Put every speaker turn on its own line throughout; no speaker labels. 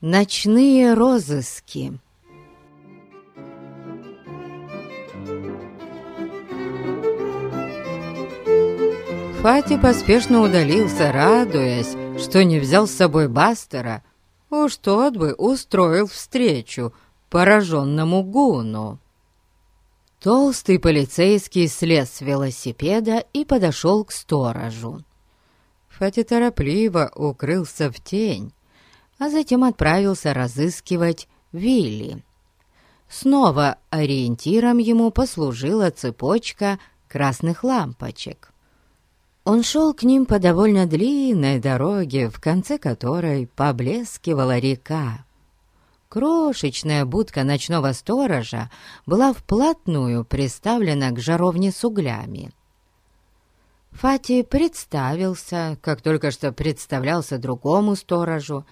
Ночные розыски Фати поспешно удалился, радуясь, что не взял с собой Бастера. Уж тот бы устроил встречу пораженному Гуну. Толстый полицейский слез с велосипеда и подошел к сторожу. Фати торопливо укрылся в тень, а затем отправился разыскивать Вилли. Снова ориентиром ему послужила цепочка красных лампочек. Он шел к ним по довольно длинной дороге, в конце которой поблескивала река. Крошечная будка ночного сторожа была вплотную приставлена к жаровне с углями. Фати представился, как только что представлялся другому сторожу,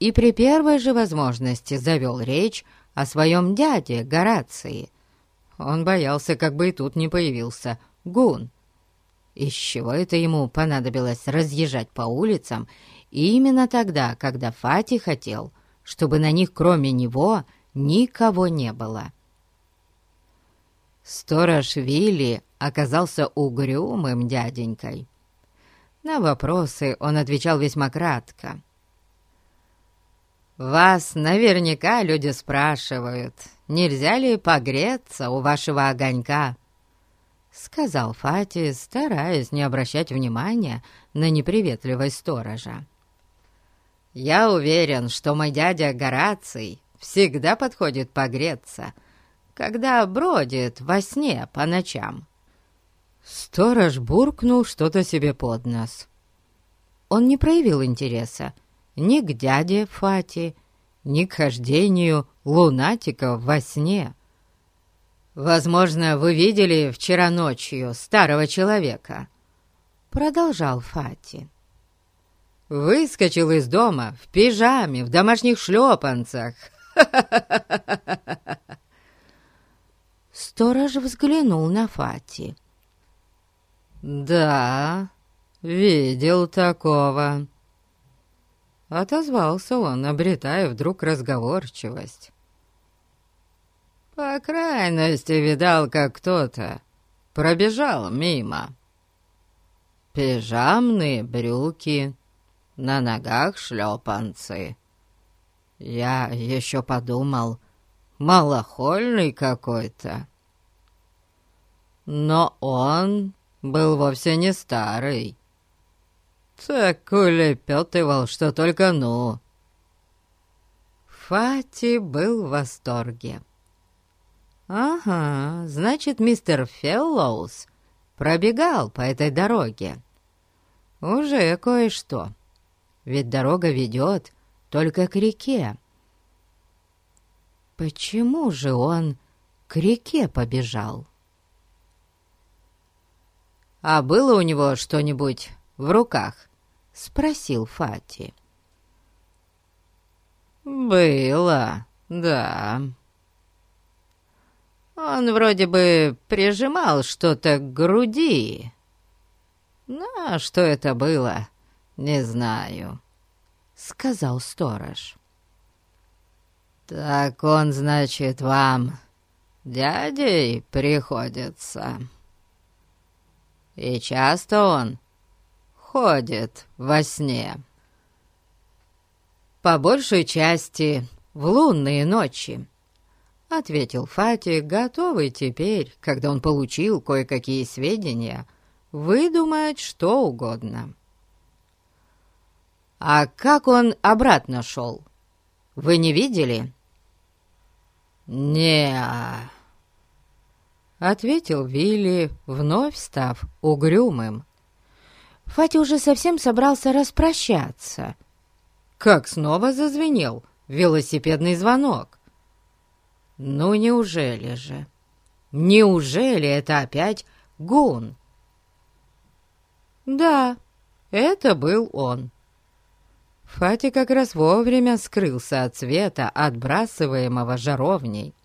и при первой же возможности завел речь о своем дяде Горации. Он боялся, как бы и тут не появился Гун — из чего это ему понадобилось разъезжать по улицам именно тогда, когда Фати хотел, чтобы на них кроме него никого не было? Сторож Вилли оказался угрюмым дяденькой. На вопросы он отвечал весьма кратко. «Вас наверняка люди спрашивают, нельзя ли погреться у вашего огонька?» — сказал Фати, стараясь не обращать внимания на неприветливость сторожа. «Я уверен, что мой дядя Гораций всегда подходит погреться, когда бродит во сне по ночам». Сторож буркнул что-то себе под нос. Он не проявил интереса ни к дяде Фати, ни к хождению лунатика во сне. «Возможно, вы видели вчера ночью старого человека?» Продолжал Фати. «Выскочил из дома в пижаме, в домашних шлепанцах. Сторож взглянул на Фати. «Да, видел такого». Отозвался он, обретая вдруг разговорчивость. По крайности видал, как кто-то пробежал мимо. Пижамные брюки, на ногах шлепанцы. Я еще подумал, малохольный какой-то. Но он был вовсе не старый. Так улепетывал, что только ну. Фати был в восторге. «Ага, значит, мистер Феллоус пробегал по этой дороге. Уже кое-что. Ведь дорога ведет только к реке. Почему же он к реке побежал?» «А было у него что-нибудь в руках?» — спросил Фати. «Было, да», он вроде бы прижимал что-то к груди. Но что это было, не знаю, — сказал сторож. «Так он, значит, вам дядей приходится. И часто он ходит во сне. По большей части в лунные ночи ответил Фати, готовый теперь, когда он получил кое-какие сведения, выдумать что угодно. «А как он обратно шел? Вы не видели?» не ответил Вилли, вновь став угрюмым. Фати уже совсем собрался распрощаться. Как снова зазвенел велосипедный звонок. Ну неужели же? Неужели это опять Гун? Да, это был он. Фати как раз вовремя скрылся от света, отбрасываемого жаровней.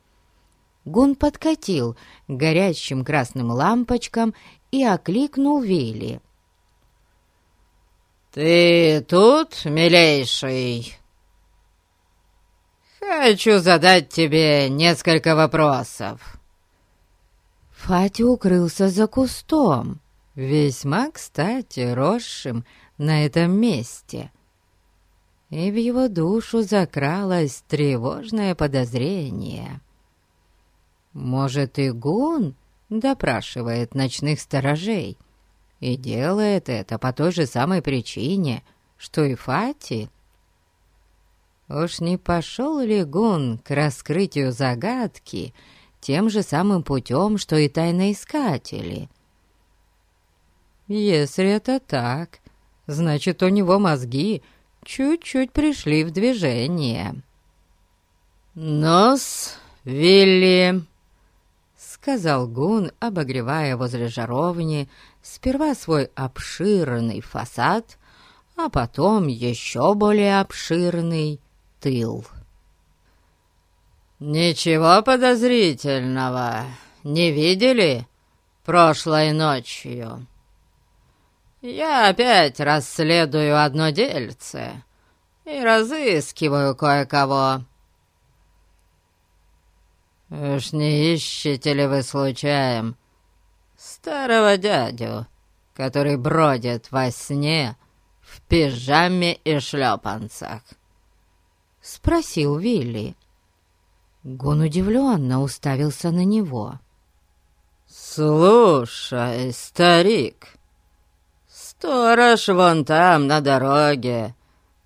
Гун подкатил к горящим красным лампочкам и окликнул Вилли. «Ты тут, милейший?» «Хочу задать тебе несколько вопросов». Фати укрылся за кустом, весьма кстати росшим на этом месте. И в его душу закралось тревожное подозрение. Может, и Гун допрашивает ночных сторожей и делает это по той же самой причине, что и Фати? Уж не пошел ли Гун к раскрытию загадки тем же самым путем, что и тайноискатели? Если это так, значит, у него мозги чуть-чуть пришли в движение. «Нос, Вилли!» — сказал Гун, обогревая возле жаровни сперва свой обширный фасад, а потом еще более обширный тыл. «Ничего подозрительного не видели прошлой ночью?» Я опять расследую одно дельце и разыскиваю кое-кого. Уж не ищете ли вы случаем старого дядю, который бродит во сне в пижаме и шлепанцах?» — спросил Вилли. Гон удивленно уставился на него. «Слушай, старик!» Сторож вон там, на дороге,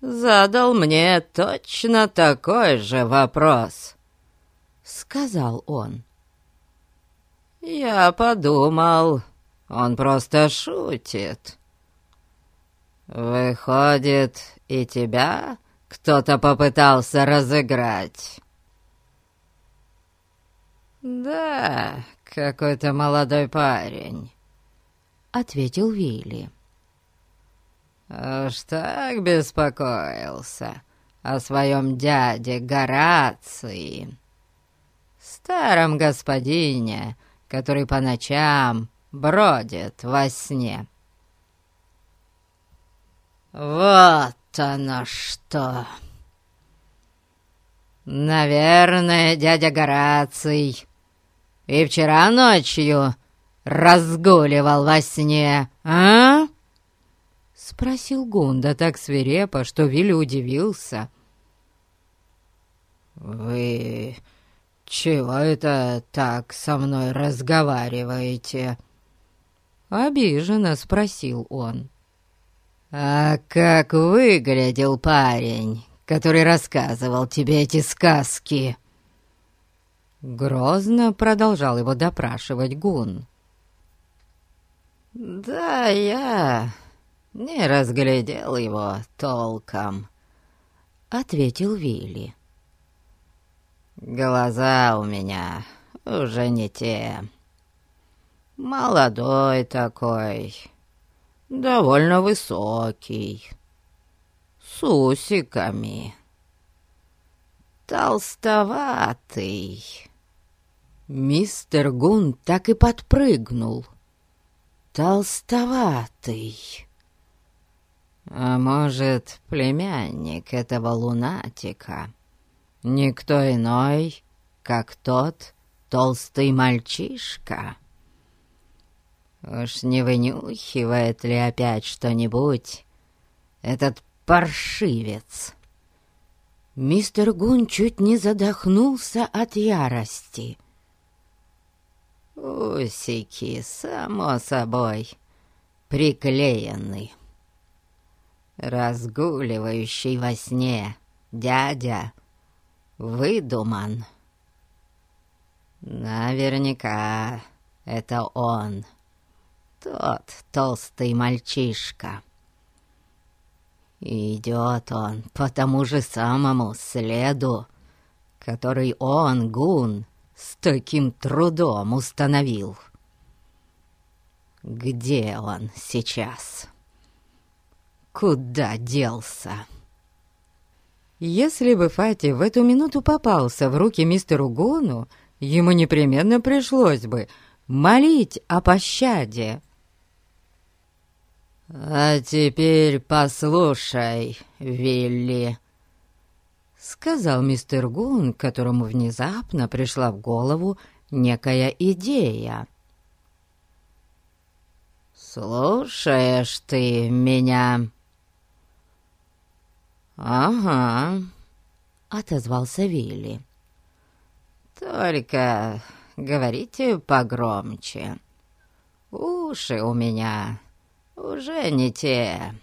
задал мне точно такой же вопрос», — сказал он. «Я подумал, он просто шутит. Выходит, и тебя кто-то попытался разыграть?» «Да, какой-то молодой парень», — ответил Вилли. Уж так беспокоился о своем дяде Горации, старом господине, который по ночам бродит во сне. Вот оно что! Наверное, дядя Гораций и вчера ночью разгуливал во сне, а? Спросил Гунда так свирепо, что Вилли удивился. «Вы чего это так со мной разговариваете?» Обиженно спросил он. «А как выглядел парень, который рассказывал тебе эти сказки?» Грозно продолжал его допрашивать Гун. «Да я «Не разглядел его толком», — ответил Вилли. «Глаза у меня уже не те. Молодой такой, довольно высокий, с усиками, толстоватый». Мистер Гун так и подпрыгнул. «Толстоватый». А может, племянник этого лунатика? Никто иной, как тот толстый мальчишка? Уж не вынюхивает ли опять что-нибудь этот паршивец?» Мистер Гун чуть не задохнулся от ярости. Усики, само собой, приклеены разгуливающий во сне дядя выдуман. Наверняка это он, тот толстый мальчишка. идет он по тому же самому следу, который он, Гун, с таким трудом установил. Где он сейчас?» куда делся?» Если бы Фати в эту минуту попался в руки мистеру Гону, ему непременно пришлось бы молить о пощаде. «А теперь послушай, Вилли», — сказал мистер Гун, которому внезапно пришла в голову некая идея. «Слушаешь ты меня?» «Ага», — отозвался Вилли. «Только говорите погромче. Уши у меня уже не те».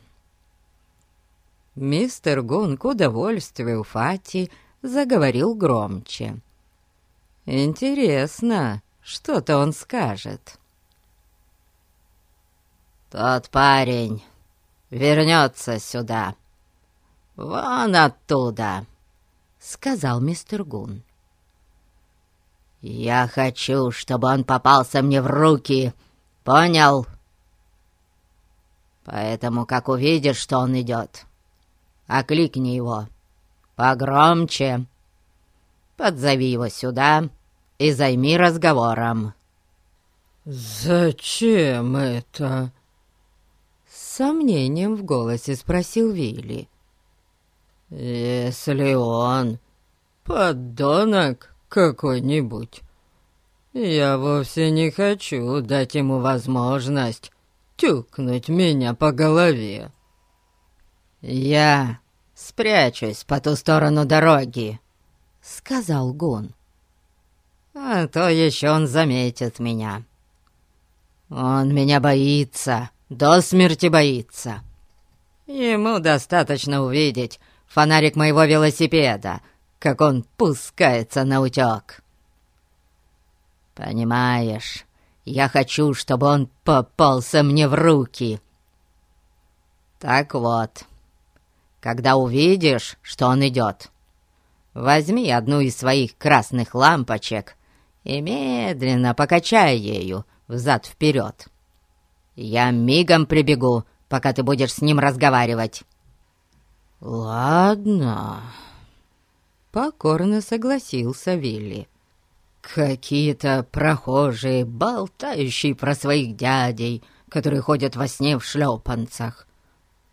Мистер Гун к удовольствию Фати заговорил громче. «Интересно, что-то он скажет». «Тот парень вернется сюда, вон оттуда», — сказал мистер Гун. «Я хочу, чтобы он попался мне в руки, понял? Поэтому, как увидишь, что он идет, окликни его. Погромче. Подзови его сюда и займи разговором».
«Зачем это?»
С сомнением в голосе спросил Вилли.
«Если он подонок какой-нибудь, я вовсе не хочу дать ему возможность тюкнуть меня по голове».
«Я спрячусь по ту сторону дороги», — сказал Гун. «А то еще он заметит меня. Он меня боится, до смерти боится. Ему достаточно увидеть фонарик моего велосипеда, как он пускается на утек. Понимаешь, я хочу, чтобы он попался мне в руки. Так вот, когда увидишь, что он идет, возьми одну из своих красных лампочек и медленно покачай ею взад-вперед. Я мигом прибегу, пока ты будешь с ним разговаривать».
«Ладно», —
покорно согласился Вилли.
«Какие-то прохожие, болтающие про своих дядей, которые ходят во сне в шлепанцах.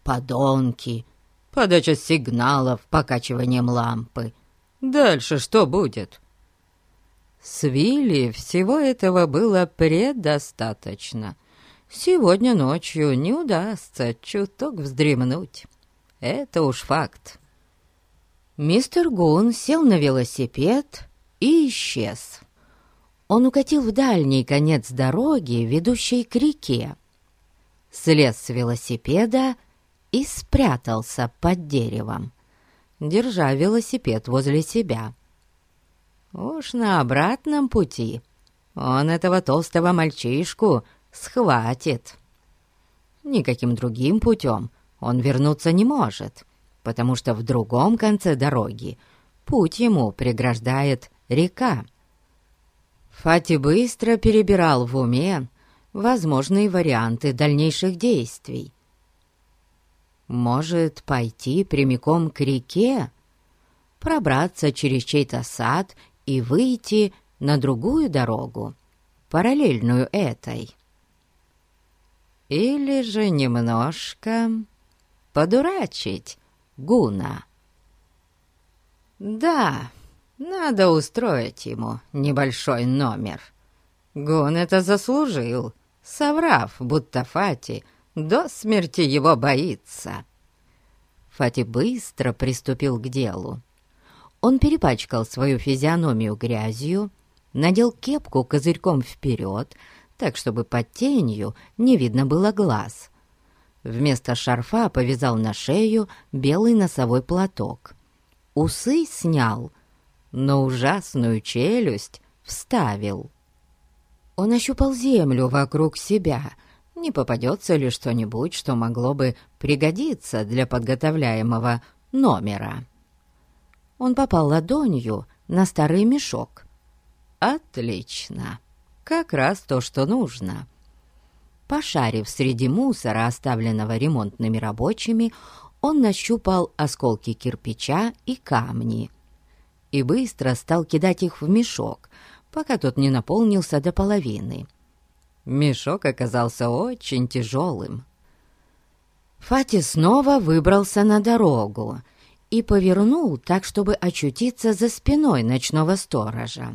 Подонки, подача сигналов покачиванием лампы. Дальше что будет?»
С Вилли всего этого было предостаточно. Сегодня ночью не удастся чуток вздремнуть. Это уж факт. Мистер Гун сел на велосипед и исчез. Он укатил в дальний конец дороги, ведущей к реке. Слез с велосипеда и спрятался под деревом, держа велосипед возле себя. Уж на обратном пути он этого толстого мальчишку схватит. Никаким другим путем он вернуться не может, потому что в другом конце дороги путь ему преграждает река. Фати быстро перебирал в уме возможные варианты дальнейших действий. Может пойти прямиком к реке, пробраться через чей-то сад и выйти на другую дорогу, параллельную этой. Или же немножко подурачить Гуна. Да, надо устроить ему небольшой номер. Гун это заслужил, соврав, будто Фати до смерти его боится. Фати быстро приступил к делу. Он перепачкал свою физиономию грязью, надел кепку козырьком вперед, так, чтобы под тенью не видно было глаз. Вместо шарфа повязал на шею белый носовой платок. Усы снял, но ужасную челюсть вставил. Он ощупал землю вокруг себя. Не попадется ли что-нибудь, что могло бы пригодиться для подготовляемого номера? Он попал ладонью на старый мешок. Отлично. Как раз то, что нужно. Пошарив среди мусора, оставленного ремонтными рабочими, он нащупал осколки кирпича и камни и быстро стал кидать их в мешок, пока тот не наполнился до половины. Мешок оказался очень тяжелым. Фати снова выбрался на дорогу
и повернул так, чтобы очутиться за спиной ночного сторожа.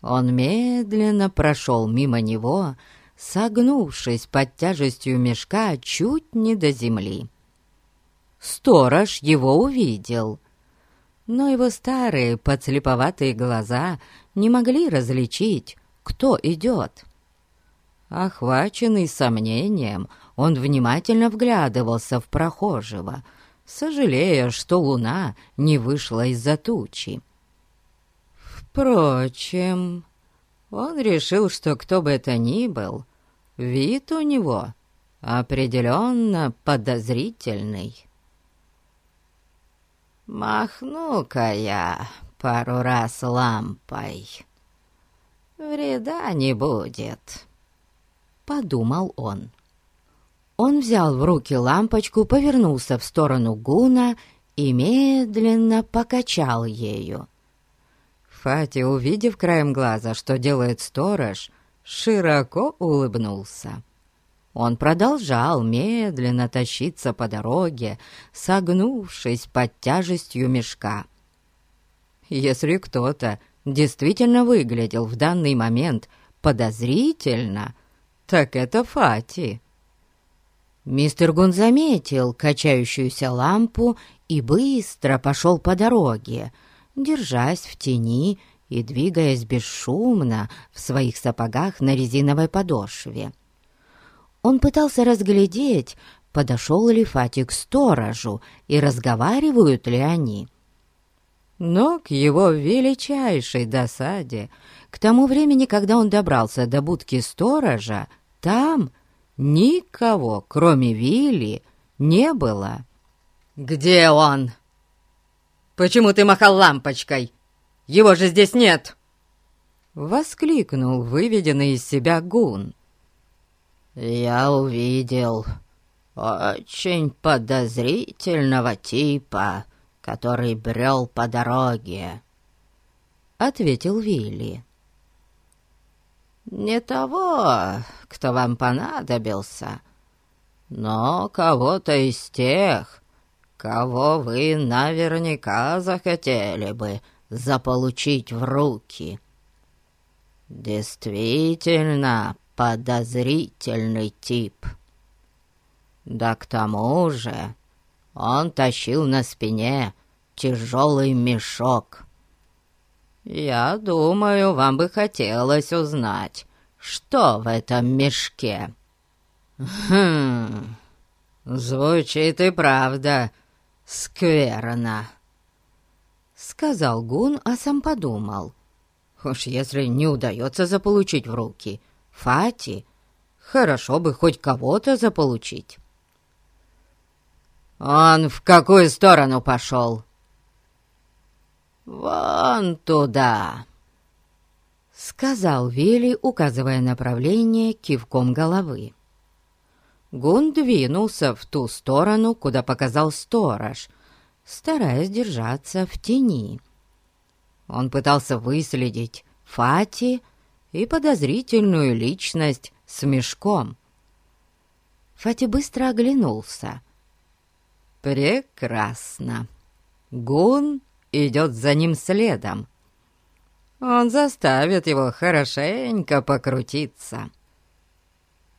Он медленно прошел мимо него, согнувшись под тяжестью мешка чуть не до земли. Сторож его увидел, но его старые подслеповатые глаза не могли различить, кто идет. Охваченный сомнением, он внимательно вглядывался в прохожего, сожалея, что луна не вышла из-за тучи. Впрочем, он решил, что кто бы это ни был, вид у него определенно подозрительный. «Махну-ка я пару раз лампой. Вреда не будет», — подумал он. Он взял в руки лампочку, повернулся в сторону гуна и медленно покачал ею. Фати, увидев краем глаза, что делает сторож, широко улыбнулся. Он продолжал медленно тащиться по дороге, согнувшись под тяжестью мешка. Если кто-то действительно выглядел в данный момент подозрительно, так это Фати. Мистер Гун заметил качающуюся лампу и быстро пошел по дороге, держась в тени и двигаясь бесшумно в своих сапогах на резиновой подошве. Он пытался разглядеть, подошел ли Фати к сторожу и разговаривают ли они. Но к его величайшей досаде, к тому времени, когда он добрался до будки сторожа, там никого, кроме Вилли, не было. «Где он? Почему ты махал лампочкой? Его же здесь нет!» Воскликнул выведенный из себя гун. «Я увидел очень подозрительного типа, который брел по дороге», — ответил Вилли. «Не того, кто вам понадобился, но кого-то из тех, кого вы наверняка захотели бы заполучить в руки. Действительно подозрительный тип. Да к тому же он тащил на спине тяжелый мешок. Я думаю, вам бы хотелось узнать, что в этом мешке. Хм, звучит и правда скверно, сказал Гун, а сам подумал. Уж если не удается заполучить в руки Фати, хорошо бы хоть кого-то заполучить. «Он в какую сторону пошел?» «Вон туда», — сказал Вилли, указывая направление кивком головы. Гун двинулся в ту сторону, куда показал сторож, стараясь держаться в тени. Он пытался выследить Фати и подозрительную личность с мешком. Фати быстро оглянулся. «Прекрасно. Гун идет за ним следом. Он заставит его хорошенько покрутиться».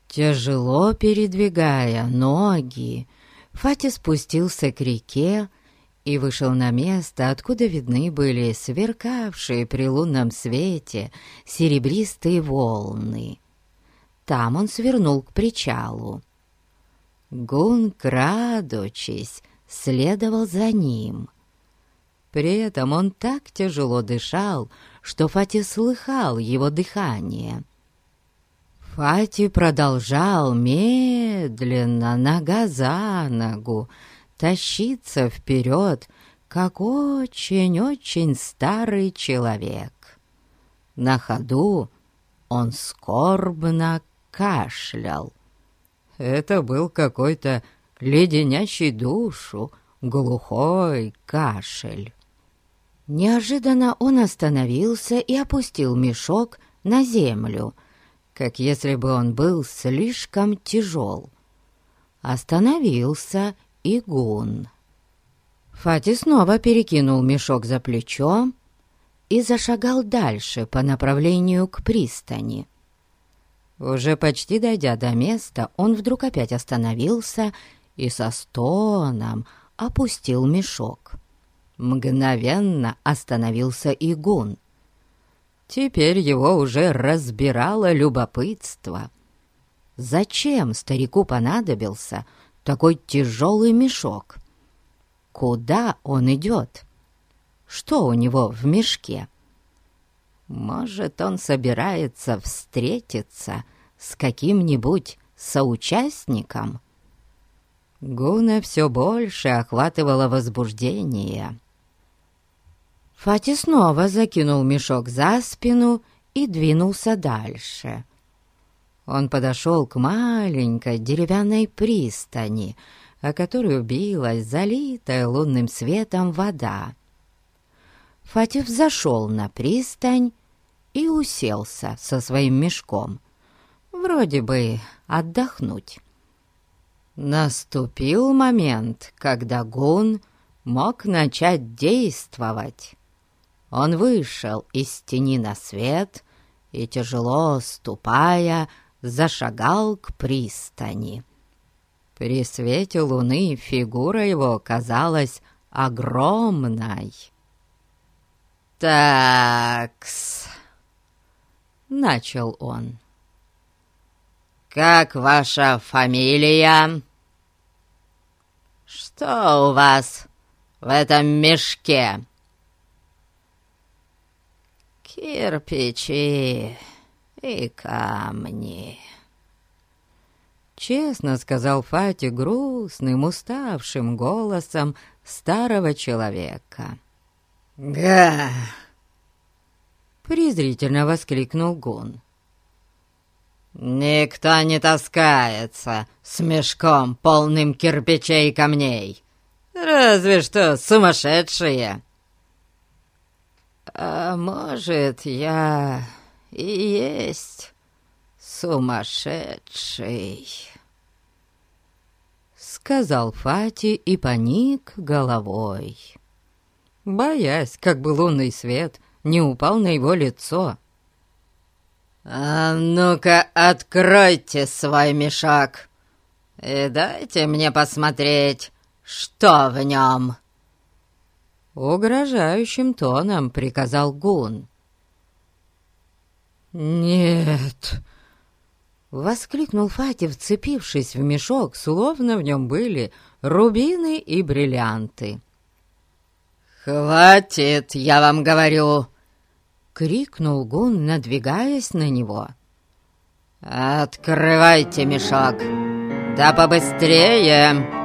Тяжело передвигая ноги, Фати спустился к реке и вышел на место, откуда видны были сверкавшие при лунном свете серебристые волны. Там он свернул к причалу. Гун, крадучись, следовал за ним. При этом он так тяжело дышал, что Фати слыхал его дыхание. Фати продолжал медленно, нога за ногу, тащиться вперед, как очень-очень старый человек. На ходу он скорбно кашлял. Это был какой-то леденящий душу, глухой кашель. Неожиданно он остановился и опустил мешок на землю, как если бы он был слишком тяжел. Остановился Игун. Фати снова перекинул мешок за плечо и зашагал дальше по направлению к пристани. Уже почти дойдя до места, он вдруг опять остановился и со стоном опустил мешок. Мгновенно остановился и гун. Теперь его уже разбирало любопытство. Зачем старику понадобился такой тяжелый мешок? Куда он идет? Что у него в мешке? Может, он собирается встретиться с каким-нибудь соучастником? Гуна все больше охватывало возбуждение. Фати снова закинул мешок за спину и двинулся дальше. Он подошел к маленькой деревянной пристани, о которую билась залитая лунным светом вода. Фатив зашел на пристань и уселся со своим мешком, вроде бы отдохнуть. Наступил момент, когда Гун мог начать действовать. Он вышел из тени на свет и, тяжело ступая, зашагал к пристани. При свете луны фигура его казалась огромной. «Такс», — начал он, — «как ваша фамилия?» «Что у вас в этом мешке?» Кирпичи и камни. Честно сказал Фати грустным, уставшим голосом старого человека. «Га!» Презрительно воскликнул Гун. «Никто не таскается с мешком, полным кирпичей и камней. Разве что сумасшедшие!» «А может, я и есть сумасшедший?» Сказал Фати и поник головой, боясь, как бы лунный свет не упал на его лицо. «А ну-ка, откройте свой мешок и дайте мне посмотреть, что в нем!» Угрожающим тоном приказал Гун. «Нет!» — воскликнул Фати, вцепившись в мешок, словно в нем были рубины и бриллианты. «Хватит, я вам говорю!» — крикнул Гун, надвигаясь на него. «Открывайте мешок! Да побыстрее!»